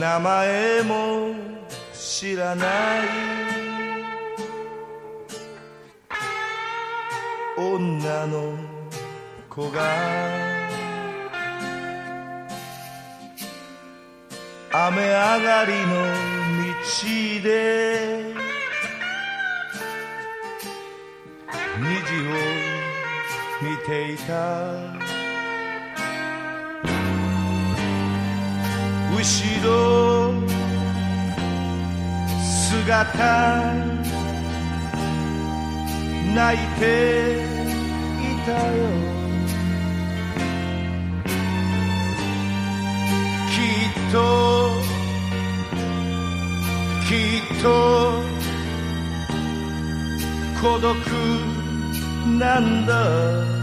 名前も知らない。女の子が。雨上がりの道で。虹を見ていた。後ろ姿泣いていたよ。きっときっと孤独なんだ。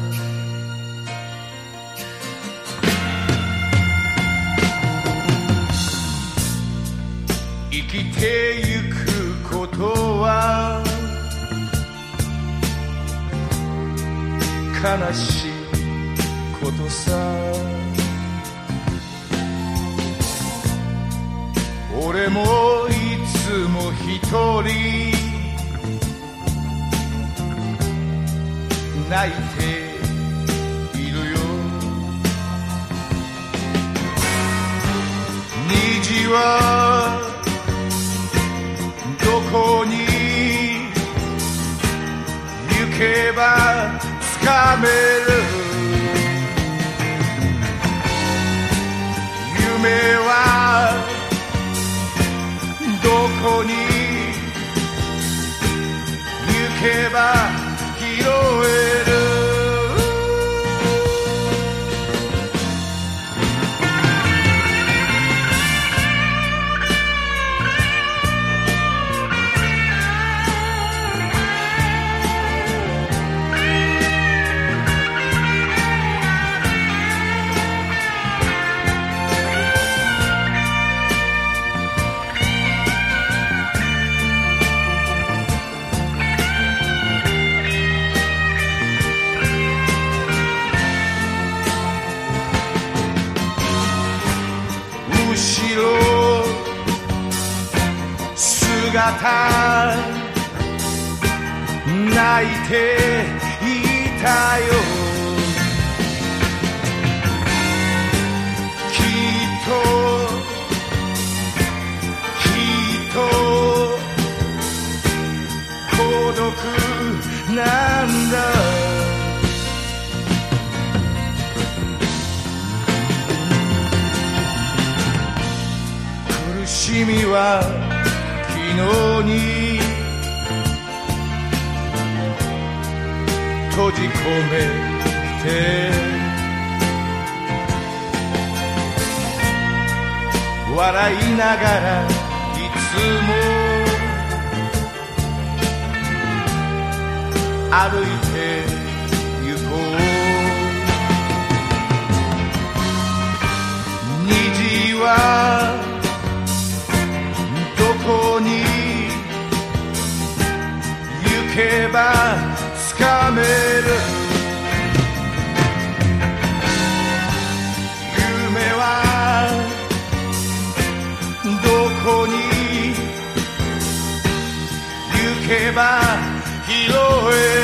てゆくことは悲しいことさ。俺もいつも一人。泣いているよ。虹はけばつかめる。夢はどこに行けば広泣いていたよ。きっときっと孤独なんだ。苦しみは昨日に。閉じ込めて。笑いながらいつも歩いて行こう。める夢はどこに行けば拾える？